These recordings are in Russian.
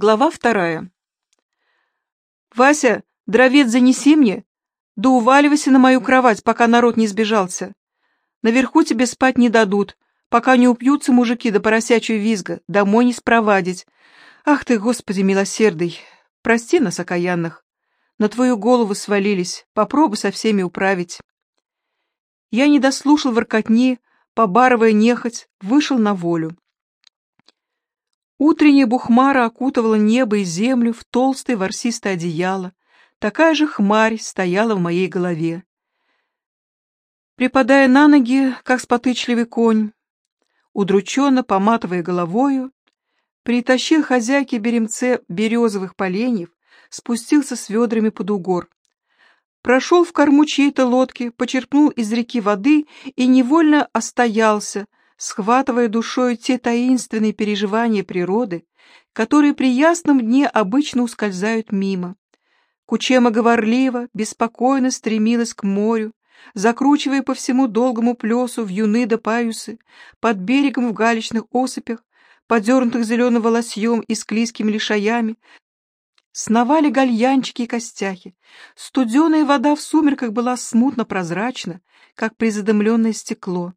Глава вторая. «Вася, дровец занеси мне, да уваливайся на мою кровать, пока народ не сбежался. Наверху тебе спать не дадут, пока не упьются мужики до поросячьего визга, домой не спровадить. Ах ты, Господи милосердый, прости нас, окаянных. На твою голову свалились, попробуй со всеми управить». Я не дослушал воркотни, побарывая нехоть, вышел на волю. Утренняя бухмара окутывала небо и землю в толстое ворсистое одеяло. Такая же хмарь стояла в моей голове. Припадая на ноги, как спотычливый конь, удрученно поматывая головою, притащил хозяйке беремце березовых поленьев, спустился с ведрами под угор. Прошел в корму чьей-то лодки, почерпнул из реки воды и невольно остоялся, схватывая душой те таинственные переживания природы, которые при ясном дне обычно ускользают мимо. Кучема говорливо, беспокойно стремилась к морю, закручивая по всему долгому плесу в юны да паюсы, под берегом в галечных осыпях, подернутых зеленым волосьем и склизкими лишаями, сновали гальянчики и костяхи. Студеная вода в сумерках была смутно прозрачна, как призадымленное стекло.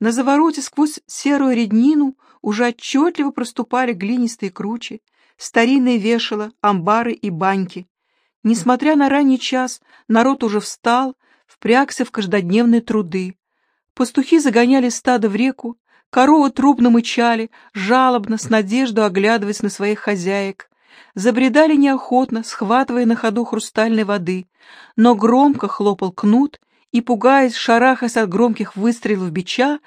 На завороте сквозь серую реднину уже отчетливо проступали глинистые кручи, старинные вешала, амбары и баньки. Несмотря на ранний час, народ уже встал, впрягся в каждодневные труды. Пастухи загоняли стадо в реку, коровы трубно мычали, жалобно, с надеждой оглядываясь на своих хозяек. Забредали неохотно, схватывая на ходу хрустальной воды, но громко хлопал кнут, и, пугаясь, шарахаясь от громких выстрелов бича,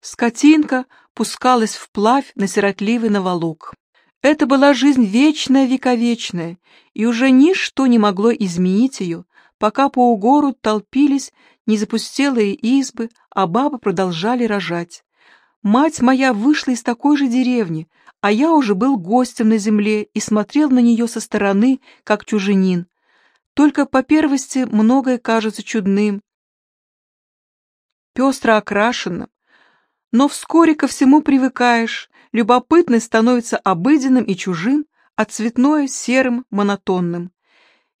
скотинка пускалась вплавь на сиротливый наволок. Это была жизнь вечная, вековечная, и уже ничто не могло изменить ее, пока по угору толпились незапустелые избы, а бабы продолжали рожать. Мать моя вышла из такой же деревни, а я уже был гостем на земле и смотрел на нее со стороны, как чуженин. Только по первости многое кажется чудным, пестро окрашенным. Но вскоре ко всему привыкаешь, любопытный становится обыденным и чужим, а цветное — серым, монотонным.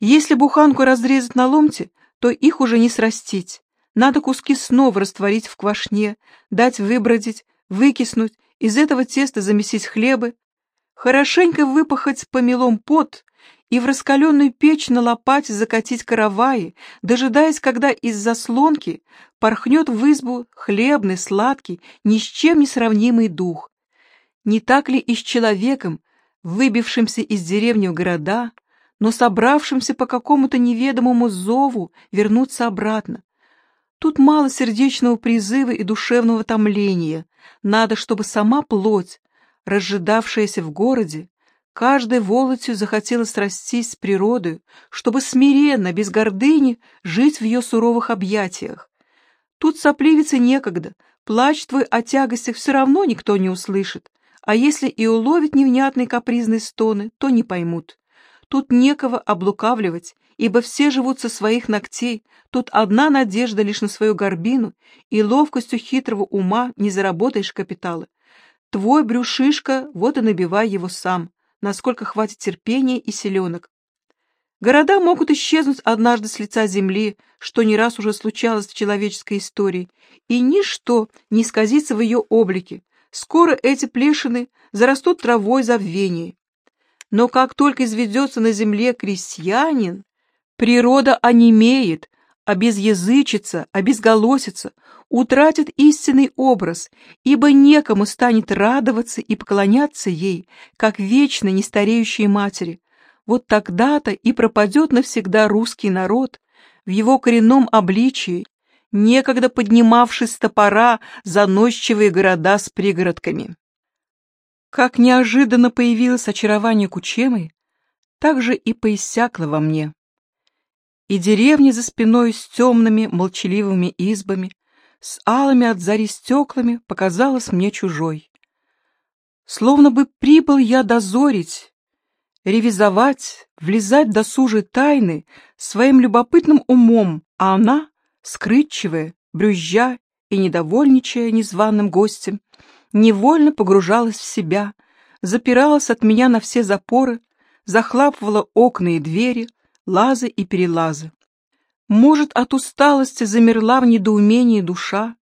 Если буханку разрезать на ломти, то их уже не срастить. Надо куски снова растворить в квашне, дать выбродить, выкиснуть, из этого теста замесить хлебы, хорошенько выпахать помелом пот и в раскаленную печь на лопате закатить караваи, дожидаясь, когда из заслонки порхнет в избу хлебный, сладкий, ни с чем не сравнимый дух. Не так ли и с человеком, выбившимся из деревни в города, но собравшимся по какому-то неведомому зову вернуться обратно? Тут мало сердечного призыва и душевного томления. Надо, чтобы сама плоть, разжидавшаяся в городе, Каждой волотью захотелось растись с природой, чтобы смиренно, без гордыни, жить в ее суровых объятиях. Тут сопливиться некогда, плач твой о тягостях все равно никто не услышит, а если и уловит невнятные капризные стоны, то не поймут. Тут некого облукавливать, ибо все живут со своих ногтей, тут одна надежда лишь на свою горбину, и ловкостью хитрого ума не заработаешь капитала. Твой брюшишка, вот и набивай его сам насколько хватит терпения и селенок. Города могут исчезнуть однажды с лица земли, что не раз уже случалось в человеческой истории, и ничто не исказится в ее облике. Скоро эти плешины зарастут травой забвения. Но как только изведется на земле крестьянин, природа онемеет, обезязычится, обезголосится, утратит истинный образ, ибо некому станет радоваться и поклоняться ей, как вечно нестареющей матери. Вот тогда-то и пропадет навсегда русский народ в его коренном обличии, некогда поднимавший с топора заносчивые города с пригородками. Как неожиданно появилось очарование Кучемы, так же и поиссякло во мне. И деревня за спиной с темными молчаливыми избами, с алыми от зари стеклами показалась мне чужой. Словно бы прибыл я дозорить, ревизовать, влезать в досужие тайны своим любопытным умом, а она, скрытчивая, брюзжа и недовольничая незваным гостем, невольно погружалась в себя, запиралась от меня на все запоры, захлапывала окна и двери, лазы и перелазы. Может, от усталости замерла в недоумении душа,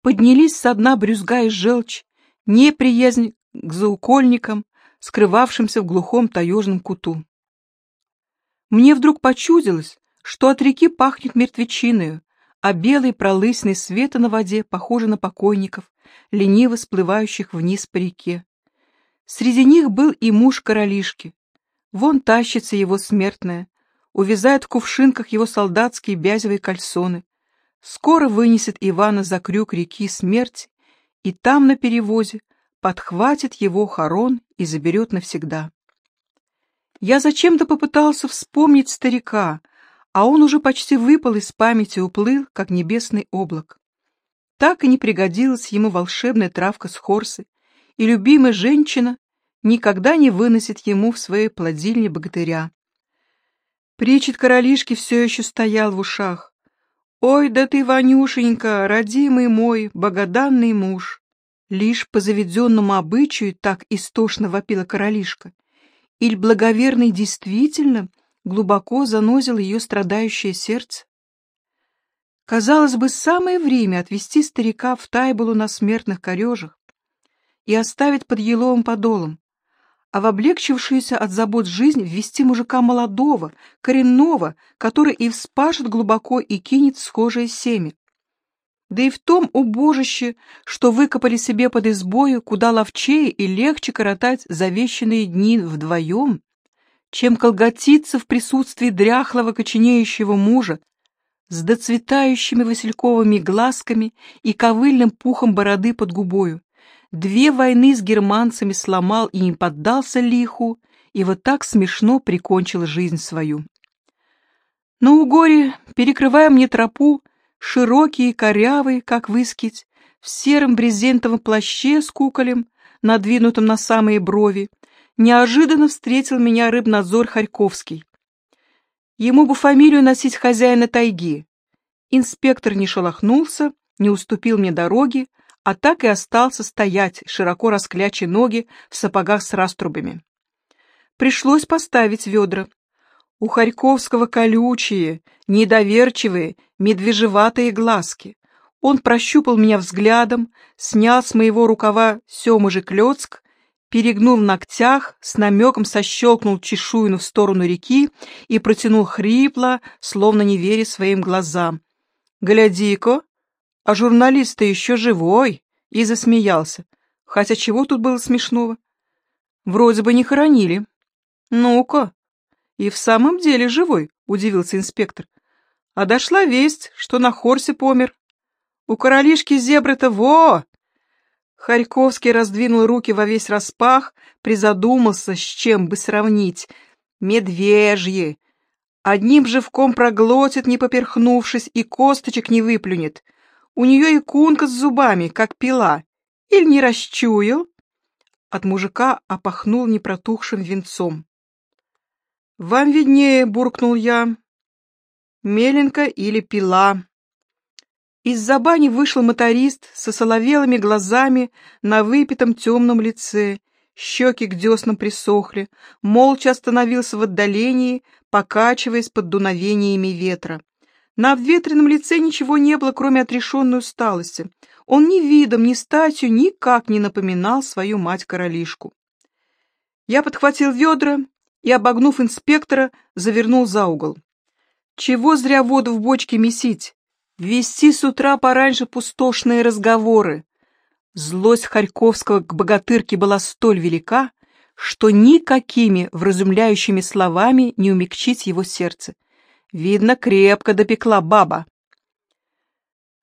поднялись со дна брюзга и желчь, неприязнь к заукольникам, скрывавшимся в глухом таежном куту. Мне вдруг почудилось, что от реки пахнет мертвечиною, а белый пролысный света на воде похожи на покойников, лениво сплывающих вниз по реке. Среди них был и муж королишки. Вон тащится его смертная, увязает в кувшинках его солдатские бязевые кальсоны. Скоро вынесет Ивана за крюк реки смерти, и там на перевозе подхватит его хорон и заберет навсегда. Я зачем-то попытался вспомнить старика, а он уже почти выпал из памяти, уплыл, как небесный облак. Так и не пригодилась ему волшебная травка с хорсы, и любимая женщина никогда не выносит ему в своей плодильне богатыря. Причет королишки все еще стоял в ушах. «Ой, да ты, Ванюшенька, родимый мой, богоданный муж!» Лишь по заведенному обычаю так истошно вопила королишка. Иль благоверный действительно глубоко занозил ее страдающее сердце? Казалось бы, самое время отвести старика в тайбулу на смертных корежах и оставить под еловым подолом, а в облегчившуюся от забот жизнь ввести мужика молодого, коренного, который и вспашет глубоко и кинет схожее семя. Да и в том убожище, что выкопали себе под избою, куда ловчее и легче коротать завещанные дни вдвоем, чем колготиться в присутствии дряхлого коченеющего мужа с доцветающими васильковыми глазками и ковыльным пухом бороды под губою. Две войны с германцами сломал и не поддался лиху, и вот так смешно прикончил жизнь свою. На угоре, перекрывая мне тропу, широкий и корявый, как выскить, в сером брезентовом плаще с куколем, надвинутым на самые брови, неожиданно встретил меня рыбнадзор Харьковский. Ему бы фамилию носить хозяина тайги. Инспектор не шелохнулся, не уступил мне дороги, а так и остался стоять, широко расклячи ноги в сапогах с раструбами. Пришлось поставить ведра. У Харьковского колючие, недоверчивые, медвежеватые глазки. Он прощупал меня взглядом, снял с моего рукава семы клёцк, перегнул в ногтях, с намеком сощелкнул чешуйну в сторону реки и протянул хрипло, словно не веря своим глазам. «Гляди-ка, а журналист-то еще живой!» И засмеялся. Хотя чего тут было смешного? Вроде бы не хоронили. Ну-ка. И в самом деле живой, удивился инспектор. А дошла весть, что на Хорсе помер. У королишки зебры-то во! Харьковский раздвинул руки во весь распах, призадумался, с чем бы сравнить. Медвежьи. Одним живком проглотит, не поперхнувшись, и косточек не выплюнет. У нее и кунка с зубами, как пила. Или не расчуял?» От мужика опахнул непротухшим венцом. «Вам виднее», — буркнул я. «Меленка или пила?» Из-за бани вышел моторист со соловелыми глазами на выпитом темном лице, щеки к деснам присохли, молча остановился в отдалении, покачиваясь под дуновениями ветра. На обветренном лице ничего не было, кроме отрешенной усталости. Он ни видом, ни статью никак не напоминал свою мать-королишку. Я подхватил ведра и, обогнув инспектора, завернул за угол. Чего зря воду в бочке месить? Вести с утра пораньше пустошные разговоры. Злость Харьковского к богатырке была столь велика, что никакими вразумляющими словами не умягчить его сердце. Видно, крепко допекла баба.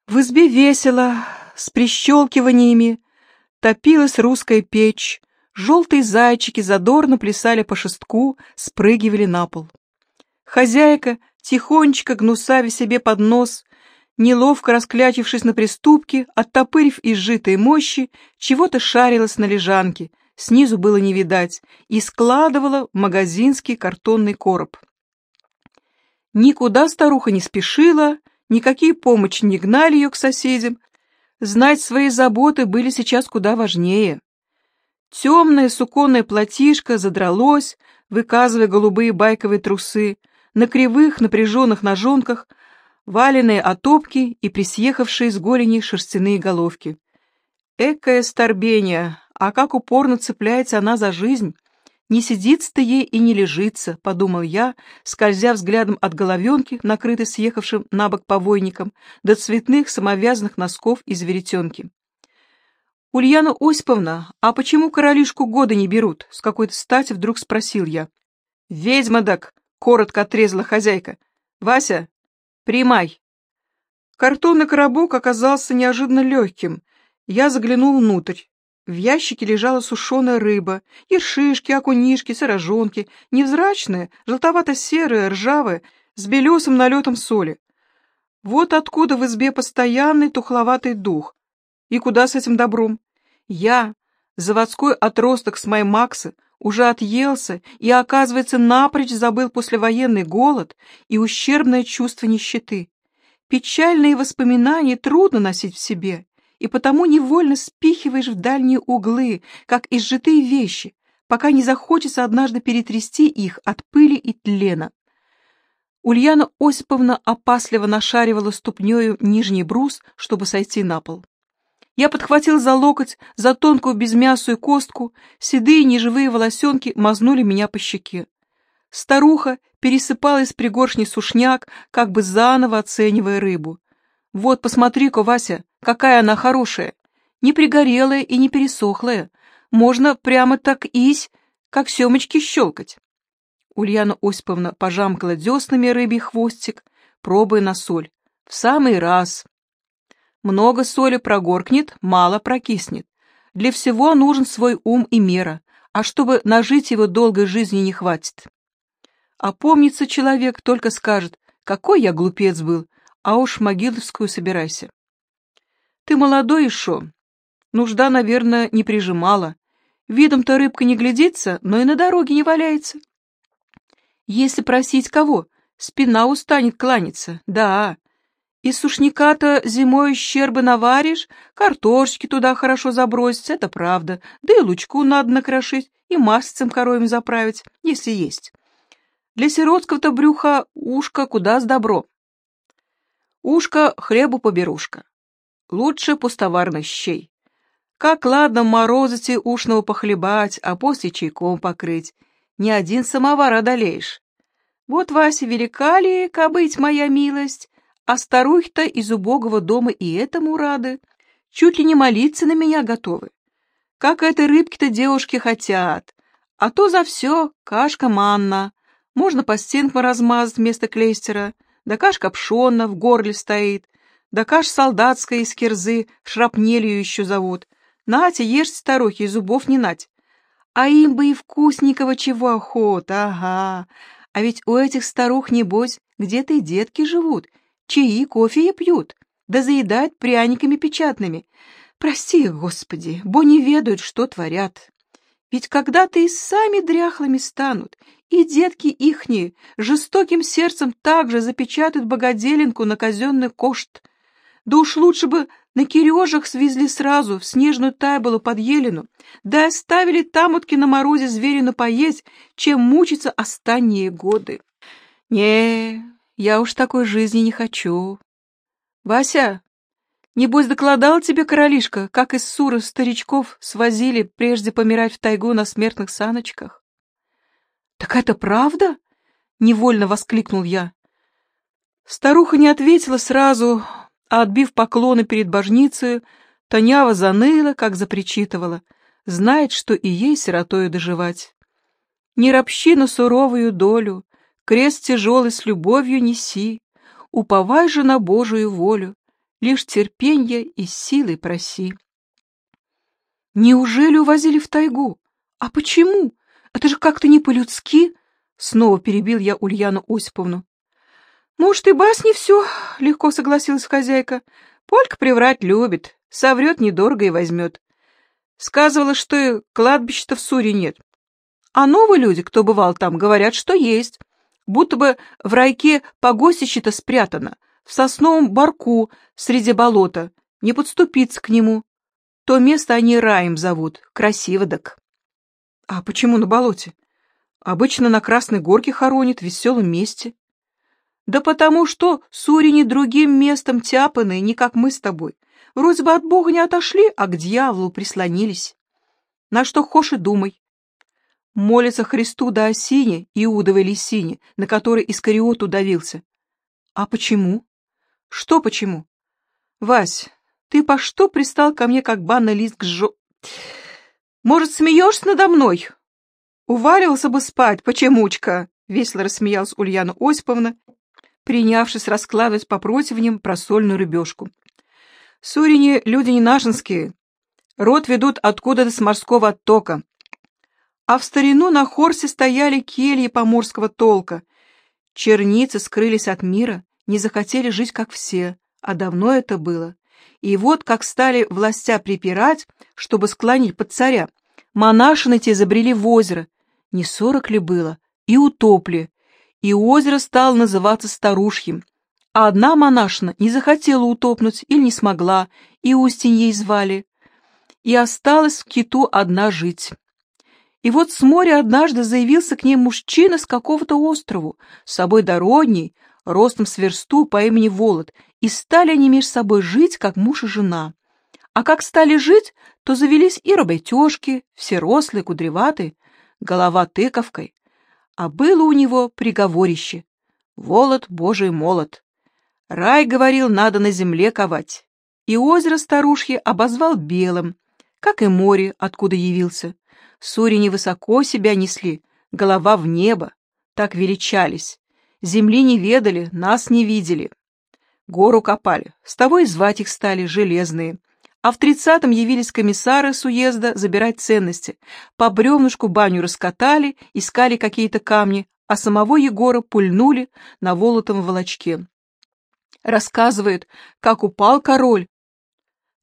В избе весело, с прищелкиваниями, топилась русская печь, желтые зайчики задорно плясали по шестку, спрыгивали на пол. Хозяйка, тихонечко гнусави себе под нос, неловко расклячившись на приступке, оттопырив изжитой мощи, чего-то шарилась на лежанке, снизу было не видать, и складывала магазинский картонный короб. Никуда старуха не спешила, никакие помощи не гнали ее к соседям. Знать свои заботы были сейчас куда важнее. Темное суконное платишко задралось, выказывая голубые байковые трусы, на кривых напряженных ножонках валеные отопки и присъехавшие с голени шерстяные головки. Экая старбения, а как упорно цепляется она за жизнь! Не сидится-то ей и не лежится, — подумал я, скользя взглядом от головенки, накрытой съехавшим на бок повойником, до цветных самовязанных носков из веретенки. «Ульяна Осиповна, а почему королишку года не берут?» — с какой-то стати вдруг спросил я. «Ведьма дак!» — коротко отрезала хозяйка. «Вася, примай!» Картонный коробок оказался неожиданно легким. Я заглянул внутрь. В ящике лежала сушеная рыба, ершишки, окунишки, сырожонки, невзрачная, желтовато-серая, ржавая, с белесым налетом соли. Вот откуда в избе постоянный тухловатый дух. И куда с этим добром? Я, заводской отросток с моей Макса, уже отъелся и, оказывается, напрочь забыл послевоенный голод и ущербное чувство нищеты. Печальные воспоминания трудно носить в себе, и потому невольно спихиваешь в дальние углы, как изжитые вещи, пока не захочется однажды перетрясти их от пыли и тлена. Ульяна Осиповна опасливо нашаривала ступнею нижний брус, чтобы сойти на пол. Я подхватил за локоть, за тонкую безмясую костку, седые неживые волосенки мазнули меня по щеке. Старуха пересыпала из пригоршни сушняк, как бы заново оценивая рыбу. «Вот, посмотри-ка, Вася, какая она хорошая! Не пригорелая и не пересохлая. Можно прямо так ись, как семечки щелкать». Ульяна Осиповна пожамкала деснами рыбий хвостик, пробуя на соль. «В самый раз!» Много соли прогоркнет, мало прокиснет. Для всего нужен свой ум и мера, а чтобы нажить его долгой жизни не хватит. А помнится человек, только скажет, какой я глупец был, а уж Могиловскую собирайся. Ты молодой еще. Нужда, наверное, не прижимала. Видом-то рыбка не глядится, но и на дороге не валяется. Если просить кого, спина устанет кланяться, да. Из сушняка-то зимой щербы наваришь, картошечки туда хорошо забросить, это правда, да и лучку надо накрошить, и маслицем коровьим заправить, если есть. Для сиротского-то брюха ушко куда с добро. Ушко хлебу поберушка. Лучше пустоварных щей. Как ладно морозите ушного похлебать, а после чайком покрыть. Ни один самовар одолеешь. Вот, Вася, велика ли, кабыть моя милость, а старухи-то из убогого дома и этому рады. Чуть ли не молиться на меня готовы. Как этой рыбки-то девушки хотят. А то за все кашка манна. Можно по стенкам размазать вместо клейстера. Да кашка пшенна в горле стоит. Да каш солдатская из кирзы, шрапнелью еще зовут. Нате, ешьте, старухи, и зубов не нать. А им бы и вкусненького чего охота, ага. А ведь у этих старух, небось, где-то и детки живут, чаи, кофе пьют, да заедают пряниками печатными. Прости их, Господи, бо не ведают, что творят. Ведь когда-то и сами дряхлыми станут, и детки ихние жестоким сердцем также запечатают богоделенку на казенный кошт. Да уж лучше бы на Кирежах свезли сразу в снежную тайболу под Елену, да оставили тамутки на морозе зверину поесть, чем мучиться останние годы. Не, я уж такой жизни не хочу. Вася, небось докладал тебе королишка, как из суры старичков свозили, прежде помирать в тайгу на смертных саночках? Так это правда? Невольно воскликнул я. Старуха не ответила сразу, а, отбив поклоны перед божницей, Танява заныла, как запричитывала, знает, что и ей сиротою доживать. Не ропщи на суровую долю, Крест тяжелый с любовью неси, Уповай же на Божию волю, Лишь терпенья и силы проси. Неужели увозили в тайгу? А почему? Это же как-то не по-людски. Снова перебил я Ульяну Осиповну. Может, и басни все, легко согласилась хозяйка. Полька приврать любит, соврет недорого и возьмет. Сказывала, что и кладбища-то в Суре нет. А новые люди, кто бывал там, говорят, что есть будто бы в райке погостище-то спрятано, в сосновом барку среди болота, не подступиться к нему. То место они раем зовут, красиво дак. А почему на болоте? Обычно на Красной Горке хоронят в веселом месте. Да потому что сурени другим местом тяпаны, не как мы с тобой. Вроде бы от Бога не отошли, а к дьяволу прислонились. На что хошь и думай. Молится Христу да осине, Иудовой лисине, на которой Искариот удавился. А почему? Что почему? Вась, ты по что пристал ко мне, как банный лист к жо... Может, смеешься надо мной? Уваривался бы спать, почемучка, весело рассмеялась Ульяна Осиповна, принявшись раскладывать по противням просольную рыбешку. Сурини люди не нашинские, род ведут откуда-то с морского оттока. А в старину на Хорсе стояли кельи поморского толка. Черницы скрылись от мира, не захотели жить, как все, а давно это было. И вот как стали властя припирать, чтобы склонить под царя, монашины те забрели в озеро, не сорок ли было, и утопли, и озеро стало называться Старушьим. А одна монашина не захотела утопнуть или не смогла, и Устинь ей звали. И осталась в киту одна жить. И вот с моря однажды заявился к ней мужчина с какого-то острова, с собой дородней, ростом с версту по имени Волод, и стали они между собой жить, как муж и жена. А как стали жить, то завелись и работежки, все рослые, кудреватые, голова тыковкой. А было у него приговорище. Волод Божий молот. Рай, говорил, надо на земле ковать. И озеро старушье обозвал белым, как и море, откуда явился. Сури невысоко себя несли, голова в небо, так величались. Земли не ведали, нас не видели. Гору копали, с того и звать их стали железные. А в тридцатом явились комиссары с уезда забирать ценности. По бревнышку баню раскатали, искали какие-то камни, а самого Егора пульнули на волотом волочке. Рассказывает, как упал король.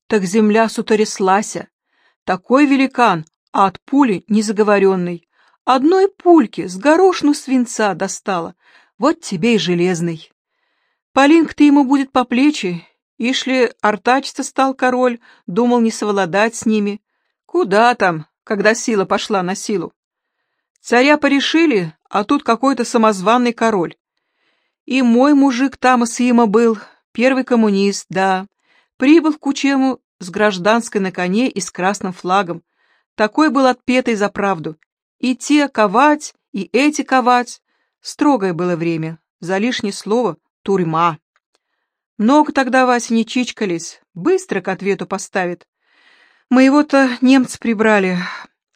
Так земля сутореслася. Такой великан, а от пули незаговоренный. Одной пульки с горошну свинца достала. Вот тебе и железный. Полинк-то ему будет по плечи, Ишли артачиться стал король, думал не совладать с ними. Куда там, когда сила пошла на силу? Царя порешили, а тут какой-то самозванный король. И мой мужик там Сима был, первый коммунист, да. Прибыл в Кучему с гражданской на коне и с красным флагом. Такой был отпетый за правду. И те ковать, и эти ковать. Строгое было время. За лишнее слово — тюрьма. Много тогда, Вася, не чичкались. Быстро к ответу поставит. Моего-то немцы прибрали.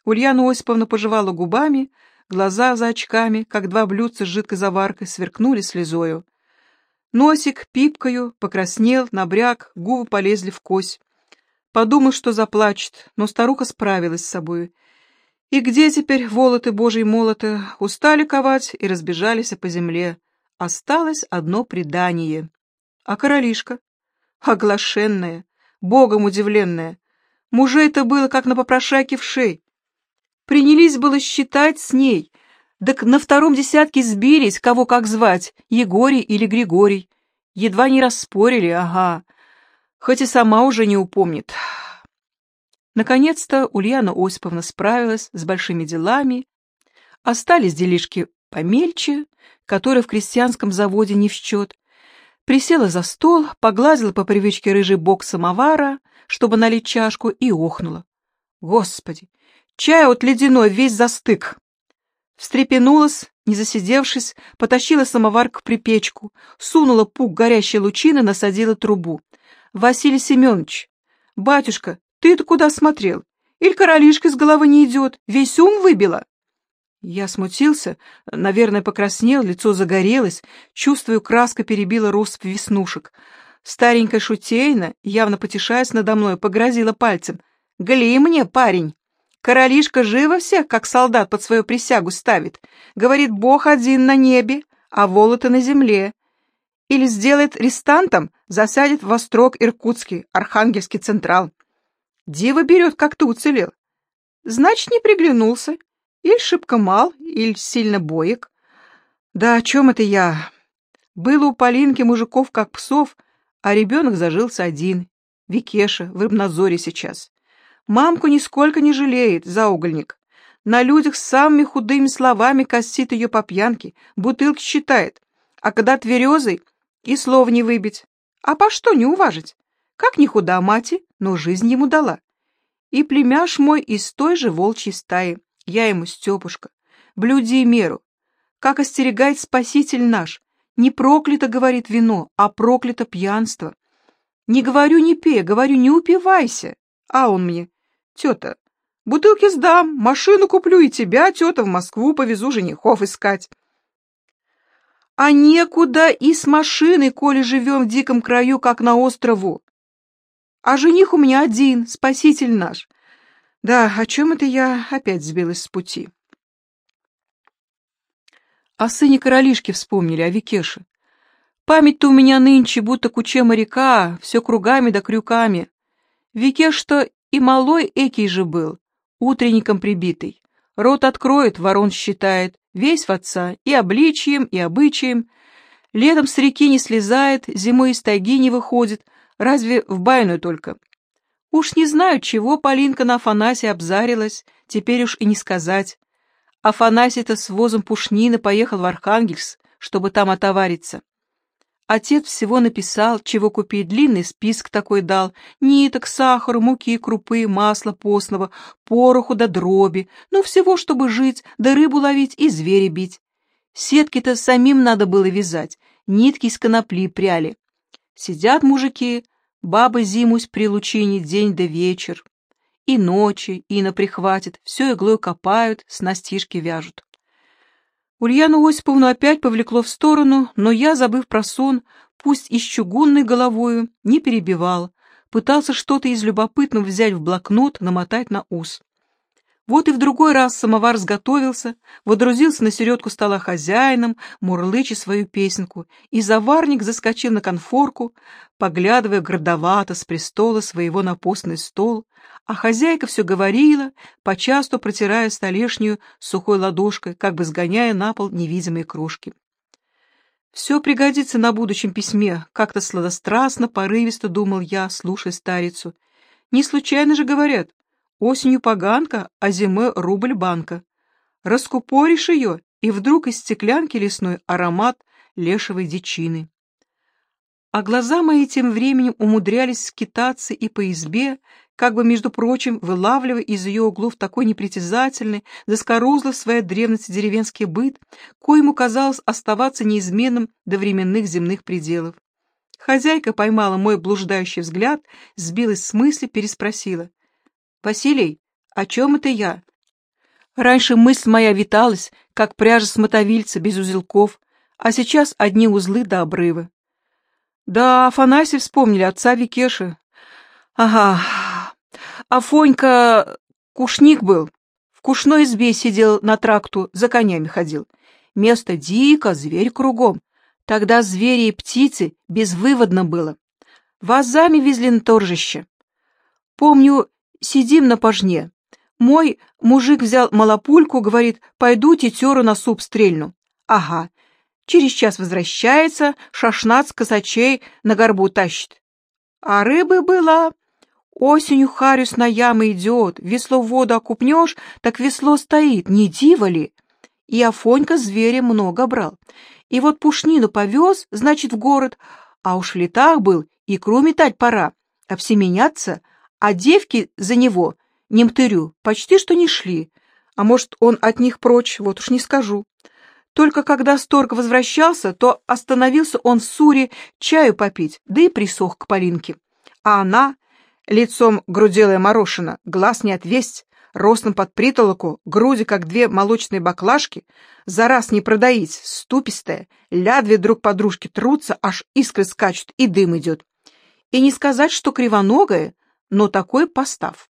Ульяна Осиповна пожевала губами, глаза за очками, как два блюдца с жидкой заваркой, сверкнули слезою. Носик пипкою покраснел, набряк, губы полезли в кость. Подумал, что заплачет, но старуха справилась с собой. И где теперь волоты божьи молоты? Устали ковать и разбежались по земле. Осталось одно предание. А королишка? Оглашенная, богом удивленная. Мужей-то было, как на попрошайке в шей. Принялись было считать с ней, так на втором десятке сбились, кого как звать, Егорий или Григорий. Едва не расспорили, ага, хоть и сама уже не упомнит. Наконец-то Ульяна Осиповна справилась с большими делами. Остались делишки помельче, которые в крестьянском заводе не в счет, Присела за стол, погладила по привычке рыжий бок самовара, чтобы налить чашку, и охнула. Господи, чай от ледяной весь застык. Встрепенулась, не засидевшись, потащила самовар к припечку, сунула пук горящей лучины, насадила трубу. «Василий Семенович, батюшка, ты-то куда смотрел? Или королишка из головы не идет? Весь ум выбила?» Я смутился, наверное, покраснел, лицо загорелось, чувствую, краска перебила рост веснушек. Старенькая шутейна, явно потешаясь надо мной, погрозила пальцем. «Гли мне, парень! Королишка живо всех, как солдат, под свою присягу ставит. Говорит, Бог один на небе, а волоты на земле. Или сделает рестантом, засядет в Острог Иркутский, Архангельский Централ. Дива берет, как ты уцелел. Значит, не приглянулся. Или шибко мал, или сильно боек. Да о чем это я? Было у Полинки мужиков как псов, а ребенок зажился один. Викеша в рыбнадзоре сейчас. Мамку нисколько не жалеет, заугольник. На людях с самыми худыми словами косит ее по пьянке, бутылки считает, а когда тверезый, и слов не выбить. А по что не уважить? Как ни худа мати, но жизнь ему дала. И племяш мой из той же волчьей стаи, я ему Степушка, блюди меру. Как остерегает Спаситель наш, не проклято, говорит вино, а проклято пьянство. Не говорю не пей, а говорю не упивайся. А он мне, тета, бутылки сдам, машину куплю и тебя, тета, в Москву повезу женихов искать. А некуда и с машиной, коли живем в диком краю, как на острову. А жених у меня один, спаситель наш. Да, о чем это я опять сбилась с пути? О сыне королишки вспомнили, о Викеше. Память-то у меня нынче будто кучема река, все кругами да крюками. Викеш-то и малой экий же был, утренником прибитый. Рот откроет, ворон считает, весь в отца, и обличием, и обычаем. Летом с реки не слезает, зимой из тайги не выходит, разве в байную только. Уж не знаю, чего Полинка на Афанасия обзарилась, теперь уж и не сказать. Афанасий-то с возом пушнины поехал в Архангельск, чтобы там отовариться. Отец всего написал, чего купить, длинный список такой дал. Ниток, сахара, муки, крупы, масла постного, пороху да дроби. Ну, всего, чтобы жить, да рыбу ловить и звери бить. Сетки-то самим надо было вязать, нитки из конопли пряли. Сидят мужики, бабы зимусь при лучине день да вечер. И ночи, и на прихватит, все иглой копают, снастишки вяжут. Ульяну Осиповну опять повлекло в сторону, но я, забыв про сон, пусть и с чугунной головою, не перебивал, пытался что-то из любопытного взять в блокнот, намотать на ус. Вот и в другой раз самовар сготовился, водрузился на середку стола хозяином, мурлыча свою песенку, и заварник заскочил на конфорку, поглядывая гордовато с престола своего на постный стол, а хозяйка все говорила, почасту протирая столешнюю сухой ладошкой, как бы сгоняя на пол невидимые крошки. «Все пригодится на будущем письме», — как-то сладострастно, порывисто думал я, слушая старицу. «Не случайно же говорят, Осенью поганка, а зимой рубль банка. Раскупоришь ее, и вдруг из стеклянки лесной аромат лешевой дичины. А глаза мои тем временем умудрялись скитаться и по избе, как бы, между прочим, вылавливая из ее углов такой непритязательный, заскорузлый в своей древности деревенский быт, коему казалось оставаться неизменным до временных земных пределов. Хозяйка поймала мой блуждающий взгляд, сбилась с мысли, переспросила. «Василий, о чем это я?» Раньше мысль моя виталась, как пряжа с мотовильца без узелков, а сейчас одни узлы до обрыва. Да, Афанасий вспомнили, отца Викеши. Ага, Афонька кушник был, в кушной избе сидел на тракту, за конями ходил. Место дико, зверь кругом. Тогда звери и птицы безвыводно было. Вазами везли на торжище. Помню, Сидим на пожне. Мой мужик взял малопульку, говорит, пойду тетеру на суп стрельну. Ага. Через час возвращается, шашнац косачей на горбу тащит. А рыбы была. Осенью Харюс на ямы идет, весло в воду окупнешь, так весло стоит, не диво ли? И Афонька зверя много брал. И вот пушнину повез, значит, в город, а уж в летах был, икру метать пора, обсеменяться — а девки за него, немтырю, почти что не шли. А может, он от них прочь, вот уж не скажу. Только когда Сторг возвращался, то остановился он в Суре чаю попить, да и присох к Полинке. А она, лицом груделая морошина, глаз не отвесть, ростом под притолоку, груди, как две молочные баклажки, за раз не продоить, ступистая, лядве друг подружки трутся, аж искры скачут и дым идет. И не сказать, что кривоногая, но такой постав.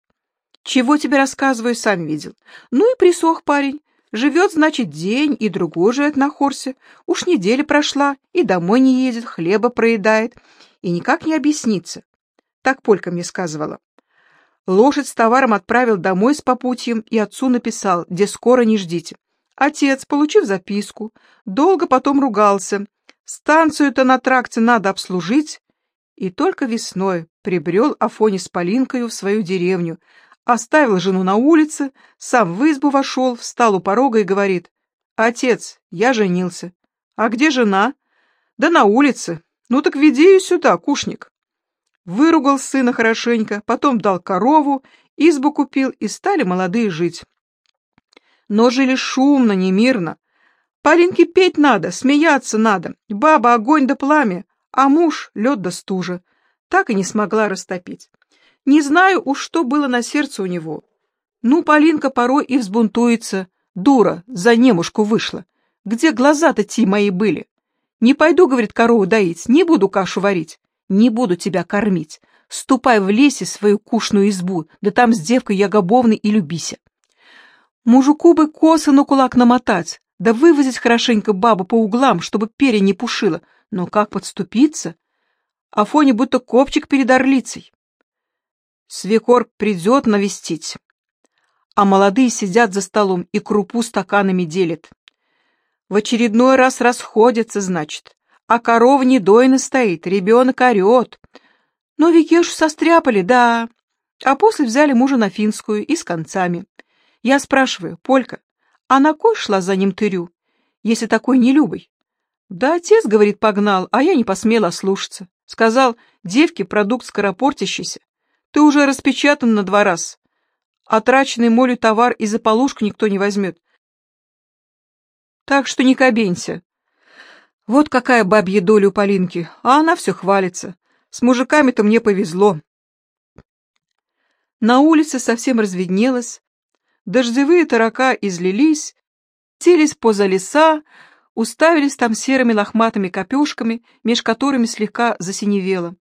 Чего тебе рассказываю, сам видел. Ну и присох парень. Живет, значит, день и другой живет на хорсе. Уж неделя прошла, и домой не едет, хлеба проедает. И никак не объяснится. Так Полька мне сказывала. Лошадь с товаром отправил домой с попутьем и отцу написал, где скоро не ждите. Отец, получив записку, долго потом ругался. Станцию-то на тракте надо обслужить, и только весной прибрел Афони с Полинкою в свою деревню, Оставил жену на улице, сам в избу вошел, встал у порога и говорит, «Отец, я женился». «А где жена?» «Да на улице. Ну так веди ее сюда, кушник». Выругал сына хорошенько, потом дал корову, избу купил, и стали молодые жить. Но жили шумно, немирно. Полинке петь надо, смеяться надо, баба огонь да пламя, а муж лед да стужа. Так и не смогла растопить. Не знаю уж, что было на сердце у него. Ну, Полинка порой и взбунтуется. Дура, за немушку вышла. Где глаза-то те мои были? Не пойду, говорит, корову доить, не буду кашу варить, не буду тебя кормить. Ступай в лесе свою кушную избу, да там с девкой Ягобовной и любися. Мужику бы косы на кулак намотать, да вывозить хорошенько бабу по углам, чтобы перья не пушила. Но как подступиться? Афоне будто копчик перед орлицей. Свекор придет навестить, а молодые сидят за столом и крупу стаканами делят. В очередной раз расходятся, значит, а корова недойно стоит, ребенок орет. Но Викешу состряпали, да, а после взяли мужа на финскую и с концами. Я спрашиваю, Полька, а на кой шла за ним тырю, если такой нелюбый? Да отец, говорит, погнал, а я не посмела слушаться. Сказал, девки, продукт скоропортящийся. Ты уже распечатан на два раз. Отраченный молью товар и за полушку никто не возьмет. Так что не кабенься. Вот какая бабья доля у Полинки, а она все хвалится. С мужиками-то мне повезло. На улице совсем разведнелось, Дождевые тарака излились, телись поза леса, уставились там серыми лохматыми копешками, меж которыми слегка засиневело.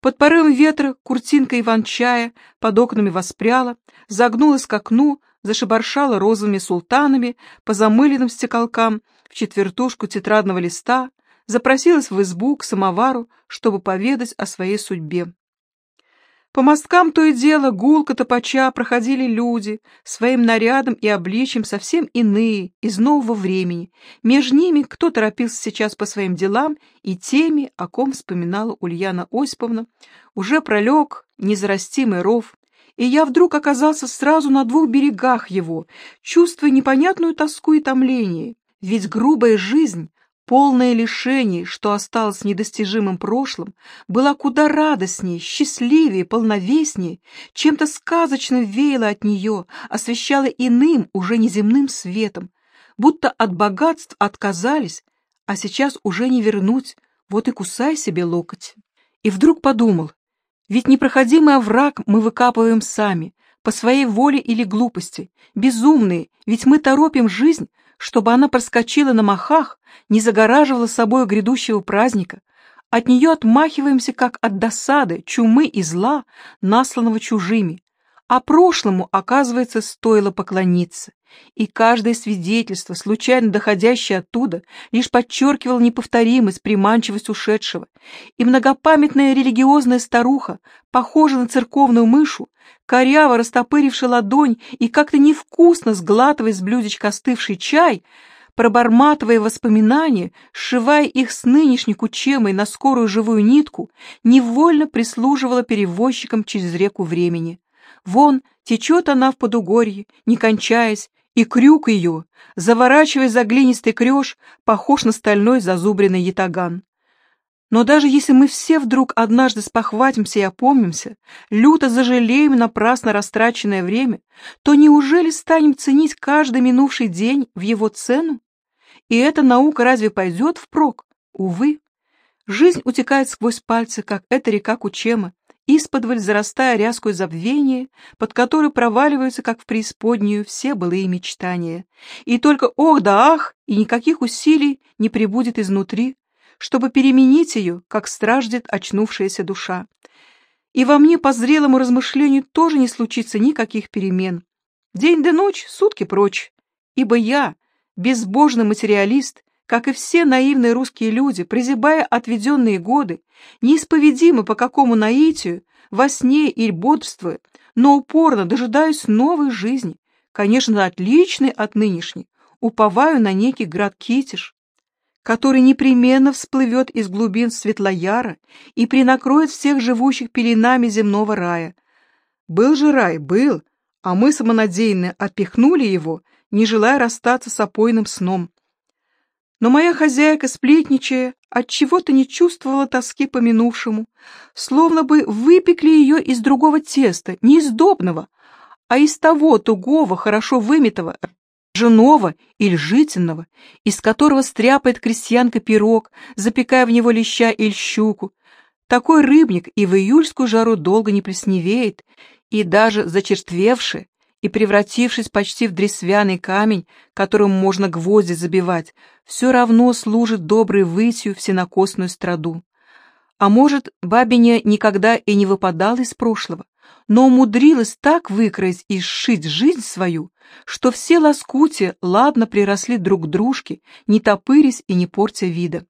Под порывом ветра куртинка Иван-чая под окнами воспряла, загнулась к окну, зашибаршала розовыми султанами по замыленным стеколкам в четвертушку тетрадного листа, запросилась в избу к самовару, чтобы поведать о своей судьбе. По мосткам то и дело гулко топача проходили люди, своим нарядом и обличием совсем иные, из нового времени. Между ними кто торопился сейчас по своим делам, и теми, о ком вспоминала Ульяна Осиповна, уже пролег незарастимый ров, и я вдруг оказался сразу на двух берегах его, чувствуя непонятную тоску и томление. Ведь грубая жизнь полное лишений, что осталось недостижимым прошлым, была куда радостнее, счастливее, полновеснее, чем-то сказочным веяло от нее, освещало иным, уже неземным светом, будто от богатств отказались, а сейчас уже не вернуть, вот и кусай себе локоть. И вдруг подумал, ведь непроходимый овраг мы выкапываем сами, по своей воле или глупости, безумные, ведь мы торопим жизнь, чтобы она проскочила на махах, не загораживала собой грядущего праздника. От нее отмахиваемся, как от досады, чумы и зла, насланного чужими. А прошлому, оказывается, стоило поклониться. И каждое свидетельство, случайно доходящее оттуда, лишь подчеркивало неповторимость, приманчивость ушедшего. И многопамятная религиозная старуха, похожая на церковную мышу, коряво растопырившая ладонь и как-то невкусно сглатывая с блюдечка остывший чай, проборматывая воспоминания, сшивая их с нынешней кучемой на скорую живую нитку, невольно прислуживала перевозчикам через реку времени. Вон течет она в подугорье, не кончаясь, и крюк ее, заворачивая за глинистый креж, похож на стальной зазубренный ятаган. Но даже если мы все вдруг однажды спохватимся и опомнимся, люто зажалеем напрасно растраченное время, то неужели станем ценить каждый минувший день в его цену? И эта наука разве пойдет впрок? Увы. Жизнь утекает сквозь пальцы, как эта река Кучема, исподволь зарастая ряскую забвение, под которой проваливаются, как в преисподнюю, все былые мечтания. И только ох да ах, и никаких усилий не прибудет изнутри, чтобы переменить ее, как страждет очнувшаяся душа. И во мне по зрелому размышлению тоже не случится никаких перемен. День да ночь, сутки прочь. Ибо я, безбожный материалист, как и все наивные русские люди, прозябая отведенные годы, неисповедимо по какому наитию, во сне или бодрствуя, но упорно дожидаюсь новой жизни, конечно, отличной от нынешней, уповаю на некий град Китиш, который непременно всплывет из глубин Светлояра и принакроет всех живущих пеленами земного рая. Был же рай, был, а мы самонадеянно отпихнули его, не желая расстаться с опойным сном. Но моя хозяйка, сплетничая, от чего то не чувствовала тоски по минувшему, словно бы выпекли ее из другого теста, не из добного, а из того тугого, хорошо вымитого, женого или жительного, из которого стряпает крестьянка пирог, запекая в него леща или щуку. Такой рыбник и в июльскую жару долго не плесневеет, и даже зачерствевший и превратившись почти в дресвяный камень, которым можно гвозди забивать, все равно служит доброй вытью в сенокосную страду. А может, бабиня никогда и не выпадала из прошлого, но умудрилась так выкроить и сшить жизнь свою, что все лоскути ладно приросли друг к дружке, не топырясь и не портя вида.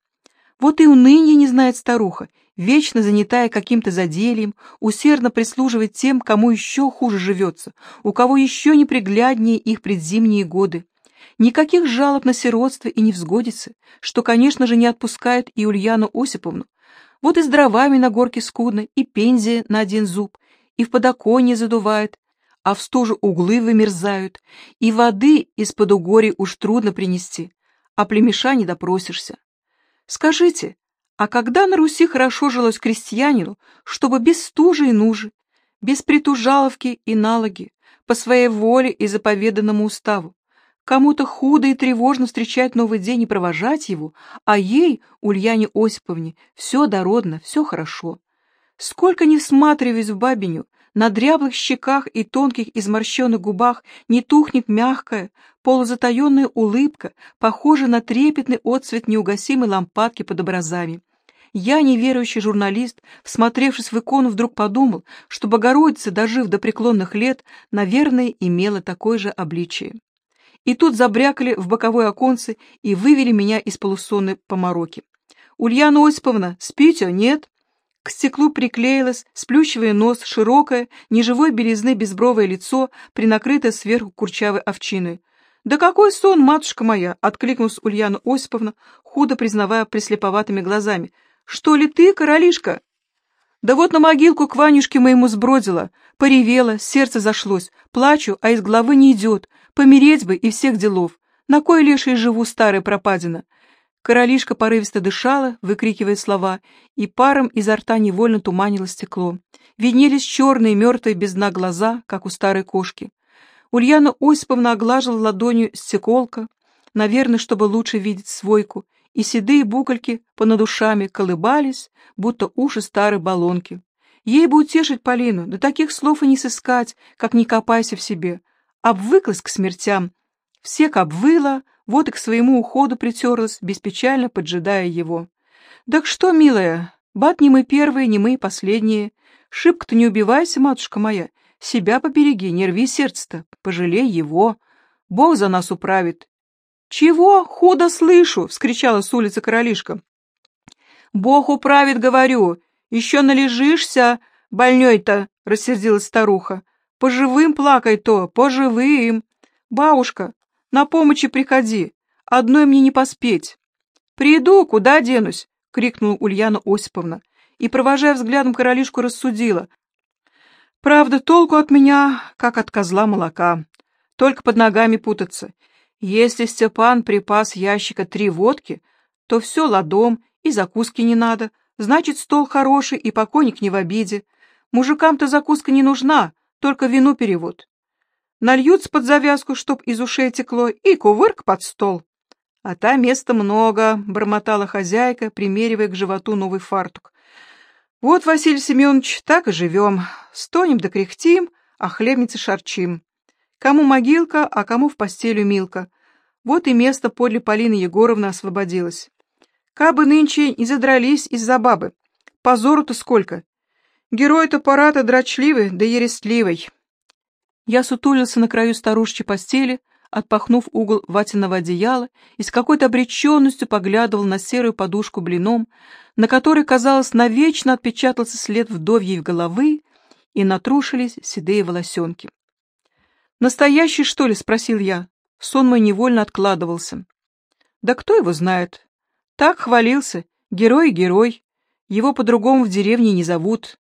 Вот и уныние не знает старуха, вечно занятая каким-то задельем, усердно прислуживает тем, кому еще хуже живется, у кого еще непригляднее их предзимние годы. Никаких жалоб на сиротство и невзгодицы, что, конечно же, не отпускают и Ульяну Осиповну. Вот и с дровами на горке скудно, и пензия на один зуб, и в подоконье задувает, а в стужу углы вымерзают, и воды из-под угорий уж трудно принести, а племеша не допросишься. Скажите, а когда на Руси хорошо жилось крестьянину, чтобы без стужи и нужи, без притужаловки и налоги, по своей воле и заповеданному уставу, кому-то худо и тревожно встречать новый день и провожать его, а ей, Ульяне Осиповне, все дородно, все хорошо. Сколько не всматриваясь в бабиню, на дряблых щеках и тонких изморщенных губах не тухнет мягкая, полузатаенная улыбка, похожая на трепетный отцвет неугасимой лампадки под образами. Я, неверующий журналист, всмотревшись в икону, вдруг подумал, что Богородица, дожив до преклонных лет, наверное, имела такое же обличие. И тут забрякали в боковое оконце и вывели меня из полусонной помороки. «Ульяна Осиповна, спите? Нет?» К стеклу приклеилось, сплющивая нос, широкое, неживой белизны безбровое лицо, принакрытое сверху курчавой овчиной. «Да какой сон, матушка моя!» — откликнулась Ульяна Осиповна, худо признавая прислеповатыми глазами. «Что ли ты, королишка?» «Да вот на могилку к Ванюшке моему сбродила, поревела, сердце зашлось, плачу, а из головы не идет, помереть бы и всех делов. На кой лешей живу, старая пропадина? Королишка порывисто дышала, выкрикивая слова, и паром изо рта невольно туманило стекло. Виднелись черные, мертвые без дна глаза, как у старой кошки. Ульяна Осиповна оглаживала ладонью стеколка, наверное, чтобы лучше видеть свойку, и седые букольки понад ушами колыбались, будто уши старой баллонки. Ей бы утешить Полину, да таких слов и не сыскать, как не копайся в себе. Обвыклась к смертям. Всек обвыла, вот и к своему уходу притерлась, беспечально поджидая его. «Так что, милая, бат не мы первые, не мы последние. Шибко-то не убивайся, матушка моя. Себя побереги, не рви сердце-то, пожалей его. Бог за нас управит». «Чего? Худо слышу!» — вскричала с улицы королишка. «Бог управит, говорю. Еще належишься, больной-то!» — рассердилась старуха. «По живым плакай то, по живым! Бабушка, на помощи приходи, одной мне не поспеть. Приду, куда денусь, крикнула Ульяна Осиповна и, провожая взглядом королишку, рассудила. Правда, толку от меня, как от козла молока, только под ногами путаться. Если Степан припас ящика три водки, то все ладом и закуски не надо, значит, стол хороший и покойник не в обиде. Мужикам-то закуска не нужна, только вину перевод. Нальют под завязку, чтоб из ушей текло, и кувырк под стол. А там места много, — бормотала хозяйка, примеривая к животу новый фартук. Вот, Василий Семенович, так и живем. Стонем да кряхтим, а хлебницы шарчим. Кому могилка, а кому в постелю Милка. Вот и место подле Полины Егоровны освободилось. Кабы нынче не задрались из-за бабы. Позору-то сколько. Герой-то парата дрочливый да ерестливый. Я сутулился на краю старушечьей постели, отпахнув угол ватиного одеяла и с какой-то обреченностью поглядывал на серую подушку блином, на которой, казалось, навечно отпечатался след вдовьей головы и натрушились седые волосенки. «Настоящий, что ли?» — спросил я. Сон мой невольно откладывался. «Да кто его знает? Так хвалился. Герой и герой. Его по-другому в деревне не зовут.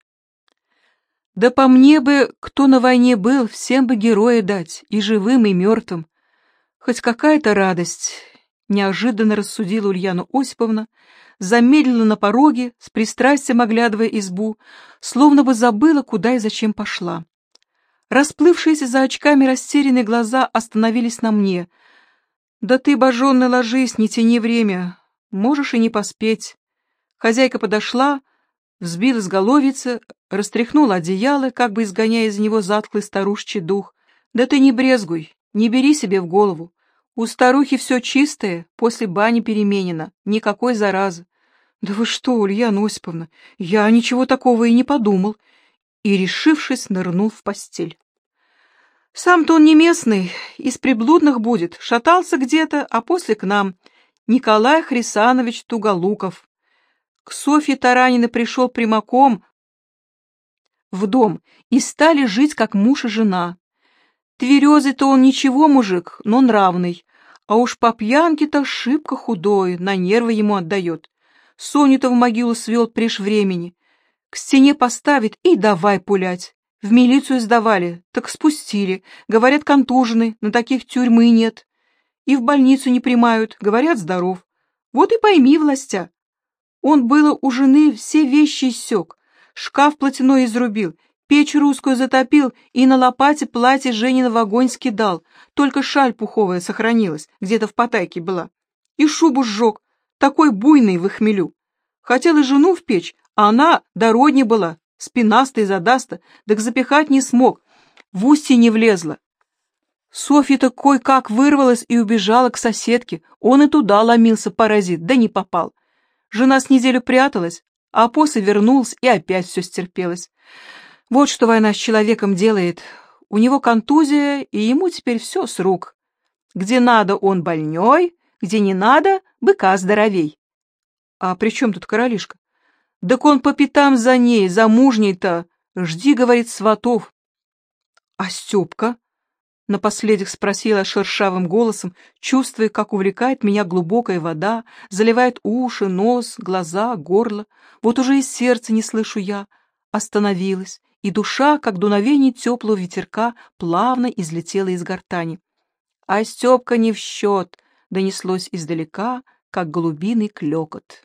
Да по мне бы, кто на войне был, всем бы героя дать, и живым, и мертвым. Хоть какая-то радость, неожиданно рассудила Ульяна Осиповна, замедлила на пороге, с пристрастием оглядывая избу, словно бы забыла, куда и зачем пошла. Расплывшиеся за очками растерянные глаза остановились на мне. «Да ты, божонный, ложись, не тяни время. Можешь и не поспеть». Хозяйка подошла, взбила с головицы, растряхнула одеяло, как бы изгоняя из него затхлый старушечий дух. «Да ты не брезгуй, не бери себе в голову. У старухи все чистое, после бани переменено, никакой заразы». «Да вы что, Ульяна Осиповна, я ничего такого и не подумал», и, решившись, нырнул в постель. Сам-то он не местный, из приблудных будет, шатался где-то, а после к нам. Николай Хрисанович Туголуков. К Софье Таранина пришел прямаком в дом и стали жить как муж и жена. Тверезый-то он ничего, мужик, но нравный, а уж по пьянке-то шибко худой, на нервы ему отдает. Соню-то в могилу свел прежь времени, к стене поставит и давай пулять. В милицию сдавали, так спустили, говорят, контужены, на таких тюрьмы нет. И в больницу не примают, говорят, здоров. Вот и пойми, властя, он было у жены все вещи иссек, шкаф платяной изрубил, печь русскую затопил и на лопате платье Женина в огонь скидал, только шаль пуховая сохранилась, где-то в потайке была. И шубу сжег, такой буйный в хмелю. Хотел и жену в печь, а она дородней была, спинаста и задаста, так запихать не смог, в устье не влезла. Софья-то кой-как вырвалась и убежала к соседке, он и туда ломился, паразит, да не попал. Жена с неделю пряталась, а после вернулась и опять все стерпелось. Вот что война с человеком делает. У него контузия, и ему теперь все с рук. Где надо, он больной, где не надо, быка здоровей. А при чем тут королишка? Так он по пятам за ней, за мужней-то. Жди, говорит, сватов. А Степка? Напоследок спросила шершавым голосом, чувствуя, как увлекает меня глубокая вода, заливает уши, нос, глаза, горло. Вот уже и сердце не слышу я. Остановилась, и душа, как дуновение теплого ветерка, плавно излетела из гортани. А Степка не в счет, донеслось издалека, как голубиный клекот.